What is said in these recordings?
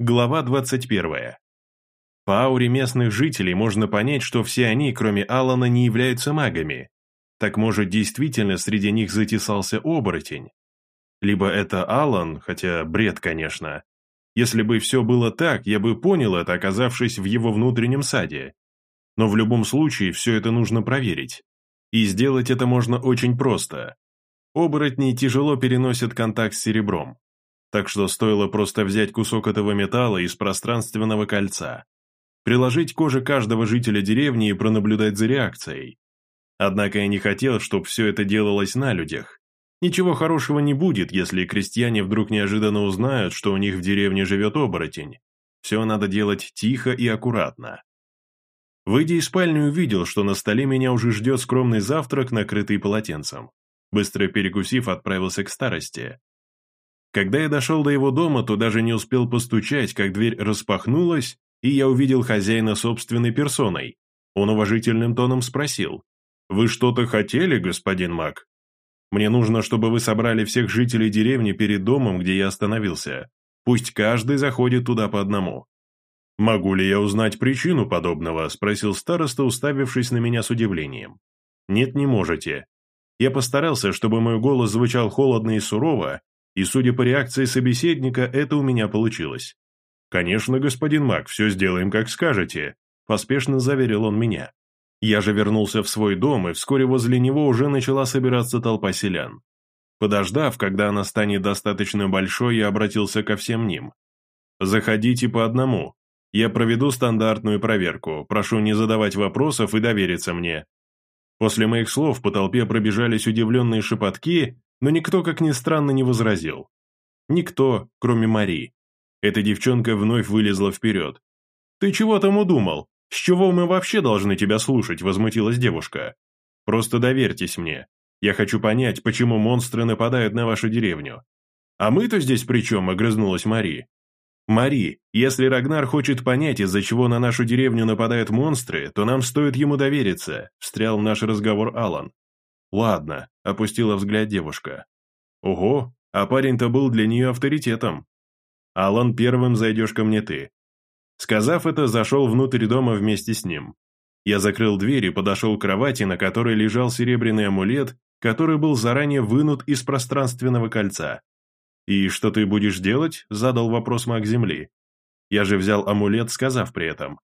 Глава 21. По ауре местных жителей можно понять, что все они, кроме Алана, не являются магами. Так может, действительно среди них затесался оборотень? Либо это Алан, хотя бред, конечно. Если бы все было так, я бы понял это, оказавшись в его внутреннем саде. Но в любом случае все это нужно проверить. И сделать это можно очень просто. Оборотни тяжело переносят контакт с серебром так что стоило просто взять кусок этого металла из пространственного кольца, приложить коже каждого жителя деревни и пронаблюдать за реакцией. Однако я не хотел, чтобы все это делалось на людях. Ничего хорошего не будет, если крестьяне вдруг неожиданно узнают, что у них в деревне живет оборотень. Все надо делать тихо и аккуратно. Выйдя из спальни, увидел, что на столе меня уже ждет скромный завтрак, накрытый полотенцем. Быстро перекусив, отправился к старости. Когда я дошел до его дома, то даже не успел постучать, как дверь распахнулась, и я увидел хозяина собственной персоной. Он уважительным тоном спросил, «Вы что-то хотели, господин Мак? Мне нужно, чтобы вы собрали всех жителей деревни перед домом, где я остановился. Пусть каждый заходит туда по одному». «Могу ли я узнать причину подобного?» – спросил староста, уставившись на меня с удивлением. «Нет, не можете. Я постарался, чтобы мой голос звучал холодно и сурово, и, судя по реакции собеседника, это у меня получилось. «Конечно, господин Мак, все сделаем, как скажете», – поспешно заверил он меня. Я же вернулся в свой дом, и вскоре возле него уже начала собираться толпа селян. Подождав, когда она станет достаточно большой, я обратился ко всем ним. «Заходите по одному. Я проведу стандартную проверку. Прошу не задавать вопросов и довериться мне». После моих слов по толпе пробежались удивленные шепотки, но никто, как ни странно, не возразил. Никто, кроме Мари. Эта девчонка вновь вылезла вперед. «Ты чего там удумал? С чего мы вообще должны тебя слушать?» – возмутилась девушка. «Просто доверьтесь мне. Я хочу понять, почему монстры нападают на вашу деревню». «А мы-то здесь при чем?» – огрызнулась Мари. «Мари, если Рагнар хочет понять, из-за чего на нашу деревню нападают монстры, то нам стоит ему довериться», – встрял в наш разговор Алан. «Ладно», — опустила взгляд девушка. «Ого, а парень-то был для нее авторитетом. Алан, первым зайдешь ко мне ты». Сказав это, зашел внутрь дома вместе с ним. Я закрыл дверь и подошел к кровати, на которой лежал серебряный амулет, который был заранее вынут из пространственного кольца. «И что ты будешь делать?» – задал вопрос маг Земли. Я же взял амулет, сказав при этом.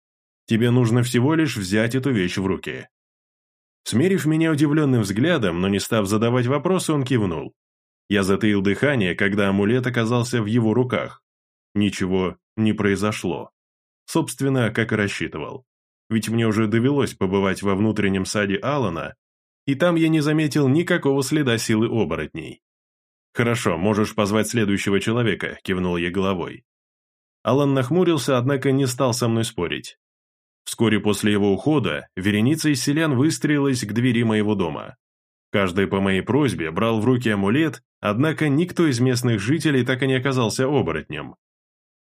«Тебе нужно всего лишь взять эту вещь в руки». Смерив меня удивленным взглядом, но не став задавать вопросы, он кивнул. Я затаил дыхание, когда амулет оказался в его руках. Ничего не произошло. Собственно, как и рассчитывал. Ведь мне уже довелось побывать во внутреннем саде Алана, и там я не заметил никакого следа силы оборотней. «Хорошо, можешь позвать следующего человека», – кивнул я головой. Алан нахмурился, однако не стал со мной спорить. Вскоре после его ухода вереница из селян выстроилась к двери моего дома. Каждый по моей просьбе брал в руки амулет, однако никто из местных жителей так и не оказался оборотнем.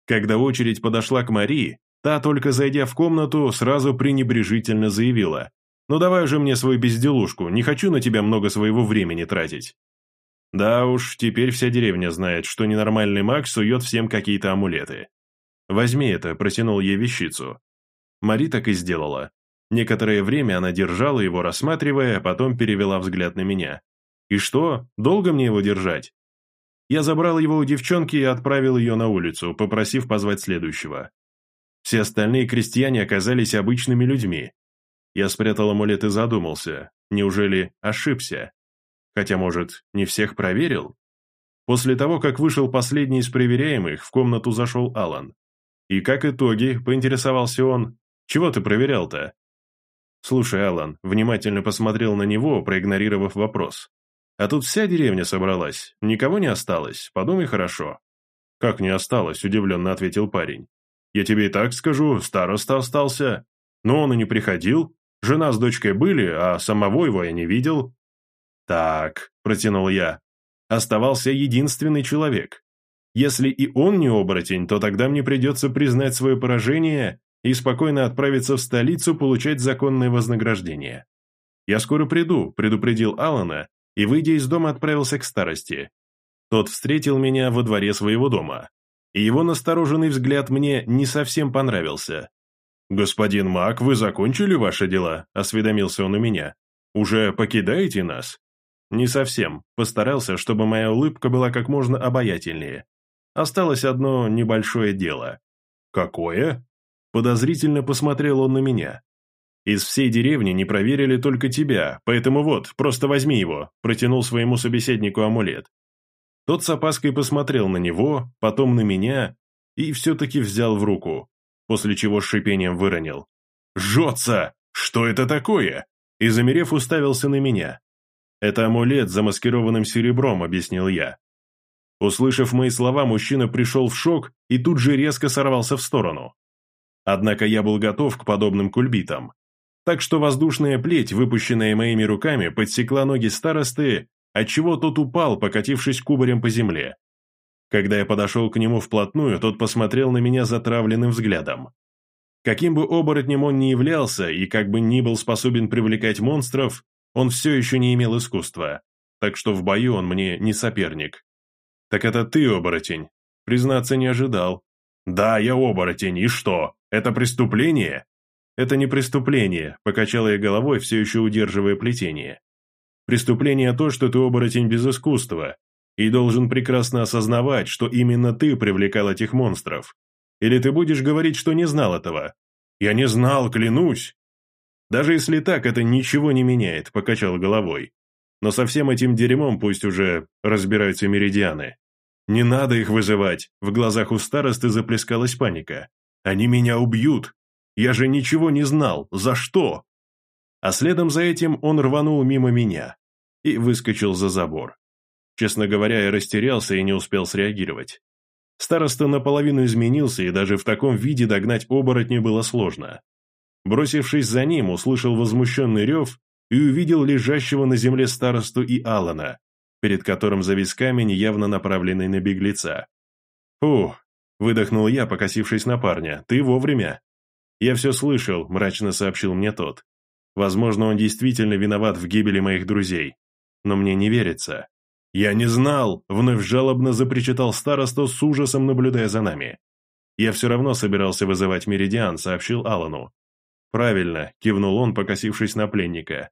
Когда очередь подошла к Марии, та, только зайдя в комнату, сразу пренебрежительно заявила, «Ну давай же мне свою безделушку, не хочу на тебя много своего времени тратить». Да уж, теперь вся деревня знает, что ненормальный маг сует всем какие-то амулеты. «Возьми это», – протянул ей вещицу. Мари так и сделала. Некоторое время она держала его, рассматривая, а потом перевела взгляд на меня. «И что, долго мне его держать?» Я забрал его у девчонки и отправил ее на улицу, попросив позвать следующего. Все остальные крестьяне оказались обычными людьми. Я спрятал амулет и задумался, неужели ошибся? Хотя, может, не всех проверил? После того, как вышел последний из проверяемых, в комнату зашел Алан. И как итоги, поинтересовался он, чего ты проверял-то?» «Слушай, Алан, внимательно посмотрел на него, проигнорировав вопрос. А тут вся деревня собралась, никого не осталось, подумай хорошо». «Как не осталось?» – удивленно ответил парень. «Я тебе и так скажу, староста остался. Но он и не приходил. Жена с дочкой были, а самого его я не видел». «Так», – протянул я. «Оставался единственный человек. Если и он не оборотень, то тогда мне придется признать свое поражение и спокойно отправиться в столицу получать законное вознаграждение. «Я скоро приду», – предупредил Алана, и, выйдя из дома, отправился к старости. Тот встретил меня во дворе своего дома. и его настороженный взгляд мне не совсем понравился. «Господин Мак, вы закончили ваши дела?» – осведомился он у меня. «Уже покидаете нас?» «Не совсем. Постарался, чтобы моя улыбка была как можно обаятельнее. Осталось одно небольшое дело». «Какое?» Подозрительно посмотрел он на меня. «Из всей деревни не проверили только тебя, поэтому вот, просто возьми его», протянул своему собеседнику амулет. Тот с опаской посмотрел на него, потом на меня и все-таки взял в руку, после чего с шипением выронил. «Жжется! Что это такое?» И, замерев, уставился на меня. «Это амулет с замаскированным серебром», — объяснил я. Услышав мои слова, мужчина пришел в шок и тут же резко сорвался в сторону. Однако я был готов к подобным кульбитам. Так что воздушная плеть, выпущенная моими руками, подсекла ноги старосты отчего тот упал, покатившись кубарем по земле. Когда я подошел к нему вплотную, тот посмотрел на меня затравленным взглядом. Каким бы оборотнем он ни являлся и как бы ни был способен привлекать монстров, он все еще не имел искусства, так что в бою он мне не соперник. «Так это ты, оборотень?» Признаться, не ожидал. «Да, я оборотень, и что? Это преступление?» «Это не преступление», — покачал я головой, все еще удерживая плетение. Преступление то, что ты оборотень без искусства, и должен прекрасно осознавать, что именно ты привлекал этих монстров. Или ты будешь говорить, что не знал этого? Я не знал, клянусь. Даже если так, это ничего не меняет, покачал головой. Но со всем этим дерьмом пусть уже разбираются меридианы. Не надо их вызывать, в глазах у старосты заплескалась паника. Они меня убьют. Я же ничего не знал, за что? А следом за этим он рванул мимо меня и выскочил за забор. Честно говоря, я растерялся и не успел среагировать. Староста наполовину изменился, и даже в таком виде догнать оборотня было сложно. Бросившись за ним, услышал возмущенный рев и увидел лежащего на земле старосту и Алана, перед которым завис камень, явно направленный на беглеца. «Фух», — выдохнул я, покосившись на парня, — «ты вовремя». «Я все слышал», — мрачно сообщил мне тот. Возможно, он действительно виноват в гибели моих друзей. Но мне не верится. «Я не знал!» — вновь жалобно запричитал староста с ужасом, наблюдая за нами. «Я все равно собирался вызывать Меридиан», — сообщил Алану. «Правильно», — кивнул он, покосившись на пленника.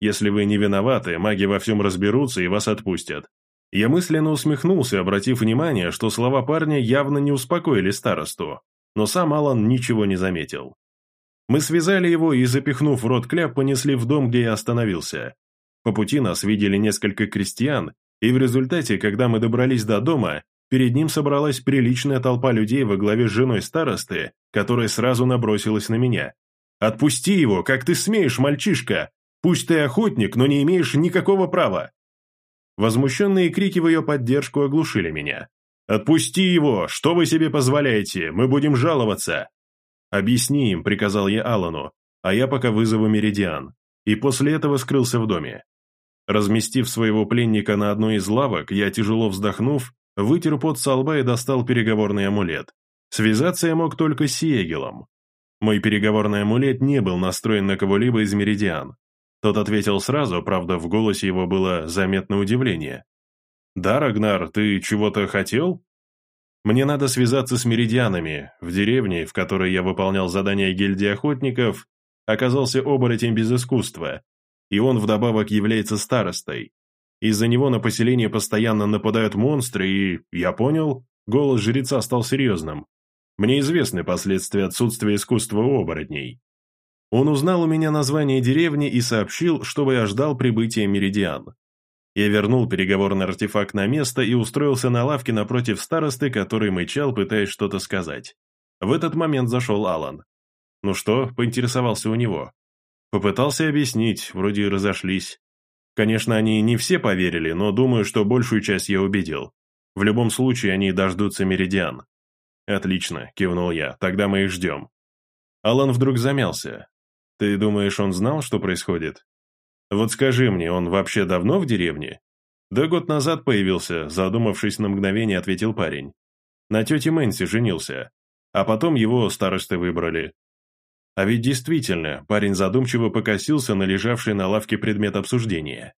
«Если вы не виноваты, маги во всем разберутся и вас отпустят». Я мысленно усмехнулся, обратив внимание, что слова парня явно не успокоили старосту, но сам Алан ничего не заметил. Мы связали его и, запихнув в рот кляп, понесли в дом, где я остановился. По пути нас видели несколько крестьян, и в результате, когда мы добрались до дома, перед ним собралась приличная толпа людей во главе с женой старосты, которая сразу набросилась на меня. «Отпусти его, как ты смеешь, мальчишка! Пусть ты охотник, но не имеешь никакого права!» Возмущенные крики в ее поддержку оглушили меня. «Отпусти его! Что вы себе позволяете? Мы будем жаловаться!» «Объясни им», — приказал я Алану, «а я пока вызову Меридиан». И после этого скрылся в доме. Разместив своего пленника на одной из лавок, я, тяжело вздохнув, вытер пот со лба и достал переговорный амулет. Связаться я мог только с Сиегелом. Мой переговорный амулет не был настроен на кого-либо из Меридиан. Тот ответил сразу, правда, в голосе его было заметно удивление. «Да, Рагнар, ты чего-то хотел?» Мне надо связаться с меридианами. В деревне, в которой я выполнял задания гильдии охотников, оказался оборотень без искусства, и он вдобавок является старостой. Из-за него на поселение постоянно нападают монстры, и, я понял, голос жреца стал серьезным. Мне известны последствия отсутствия искусства оборотней. Он узнал у меня название деревни и сообщил, чтобы я ждал прибытия меридиан. Я вернул переговорный артефакт на место и устроился на лавке напротив старосты, который мычал, пытаясь что-то сказать. В этот момент зашел Алан. «Ну что?» – поинтересовался у него. Попытался объяснить, вроде и разошлись. Конечно, они не все поверили, но думаю, что большую часть я убедил. В любом случае, они дождутся Меридиан. «Отлично», – кивнул я, – «тогда мы их ждем». Алан вдруг замялся. «Ты думаешь, он знал, что происходит?» Вот скажи мне, он вообще давно в деревне? Да год назад появился, задумавшись на мгновение, ответил парень. На тете Мэнси женился. А потом его старосты выбрали. А ведь действительно, парень задумчиво покосился на лежавший на лавке предмет обсуждения.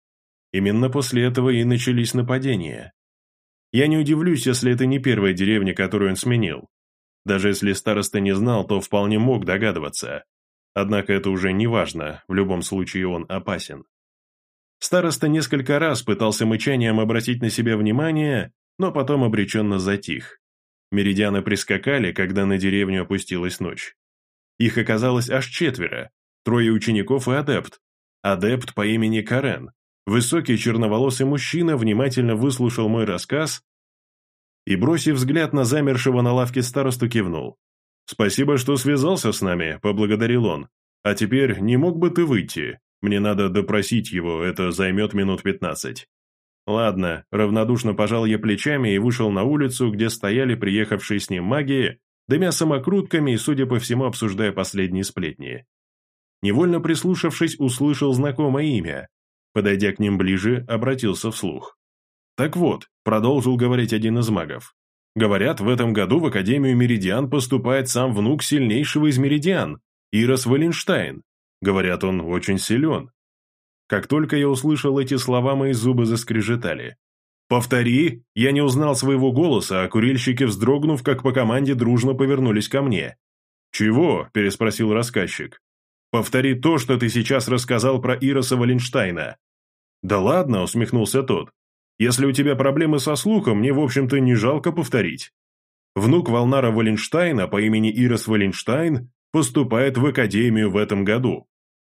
Именно после этого и начались нападения. Я не удивлюсь, если это не первая деревня, которую он сменил. Даже если староста не знал, то вполне мог догадываться. Однако это уже не важно, в любом случае он опасен. Староста несколько раз пытался мычанием обратить на себя внимание, но потом обреченно затих. Меридианы прискакали, когда на деревню опустилась ночь. Их оказалось аж четверо, трое учеников и адепт. Адепт по имени Карен. Высокий черноволосый мужчина внимательно выслушал мой рассказ и, бросив взгляд на замершего на лавке старосту, кивнул. «Спасибо, что связался с нами», — поблагодарил он. «А теперь не мог бы ты выйти? Мне надо допросить его, это займет минут пятнадцать». «Ладно», — равнодушно пожал я плечами и вышел на улицу, где стояли приехавшие с ним маги, дымя самокрутками и, судя по всему, обсуждая последние сплетни. Невольно прислушавшись, услышал знакомое имя. Подойдя к ним ближе, обратился вслух. «Так вот», — продолжил говорить один из магов, «говорят, в этом году в Академию Меридиан поступает сам внук сильнейшего из Меридиан, Ирос Валенштайн. Говорят, он очень силен». Как только я услышал эти слова, мои зубы заскрежетали. «Повтори!» Я не узнал своего голоса, а курильщики, вздрогнув, как по команде, дружно повернулись ко мне. «Чего?» – переспросил рассказчик. «Повтори то, что ты сейчас рассказал про Ироса Валенштайна». «Да ладно», – усмехнулся тот. Если у тебя проблемы со слухом, мне, в общем-то, не жалко повторить. Внук Волнара Валенштайна по имени Ирос Валенштайн поступает в академию в этом году.